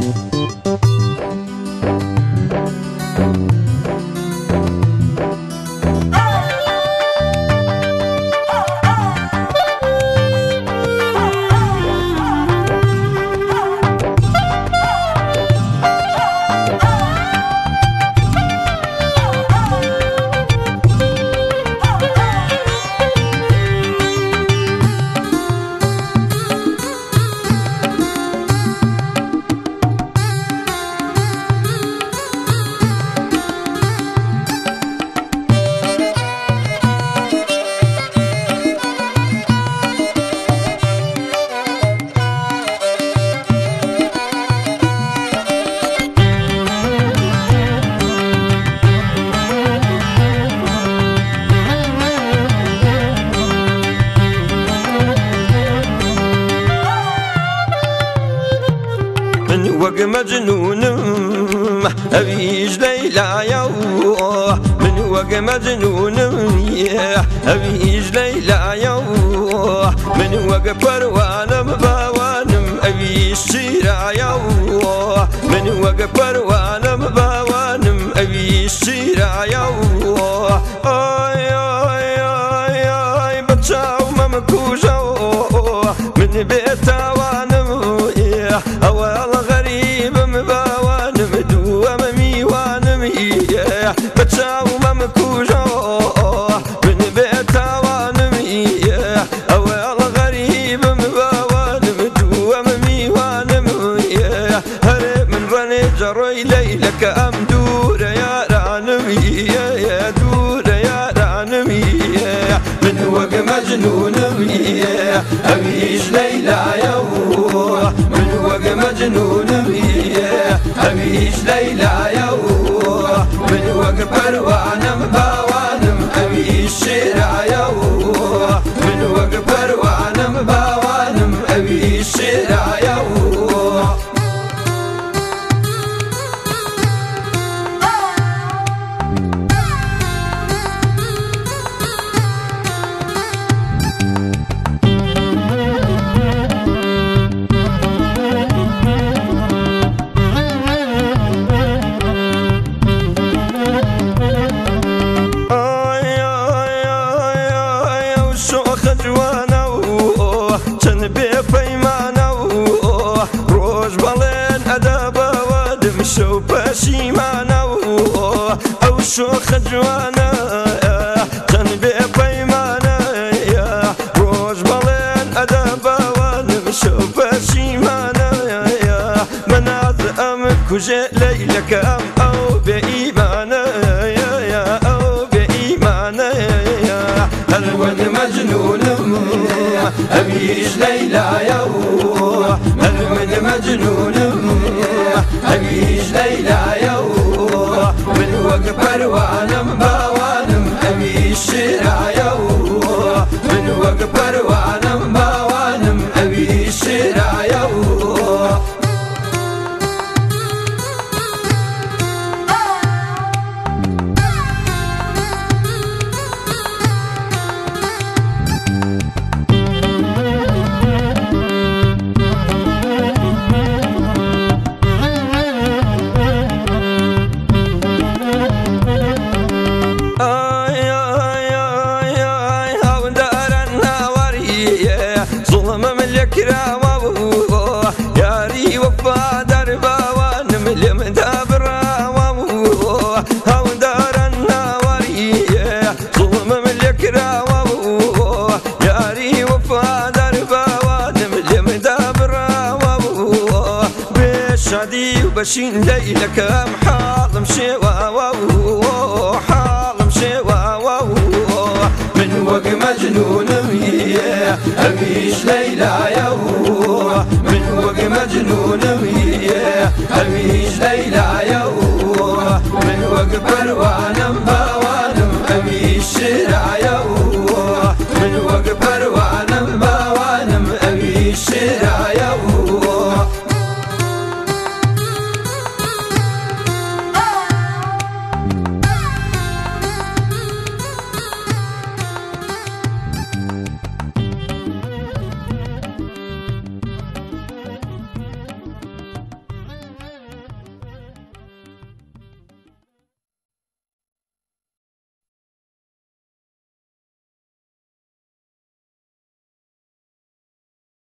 you مجنون. أبيج ليلى يا من وق مجنون. أبيج ليلى يا من وق بروان مباوانم أبيج شيرا يا من وق بروان مجنون أبيش ليلى يا من وق مجنون أبيش ليلى يا من وق بروانم باوانم أبيش شيرا ئەم کوژێ لەیلەکەم ئەو بێ ئیمانە ئەو بێ ئیمانە هەلوەد مەجنونم ئەویش لەیلایە هەلوەد مەجنونم ئەویش لەیلایە من وەک پەروانم باوانم زوڵمە من لێ کراوە بوو یاری وەفادار باوانم لێ مندا بڕاوە بوو هەونداران ناوەریە زوڵمە من لێ کراوە بوو یاری وەفادار باوانم لێ مندا بڕاوە بوو من وق مجنون ميه أميش ليلى يا من وق مجنون ميه أميش ليلى يا من وق بروان مباوان أميش شرع يا من وق بروان مباوان أميش شرع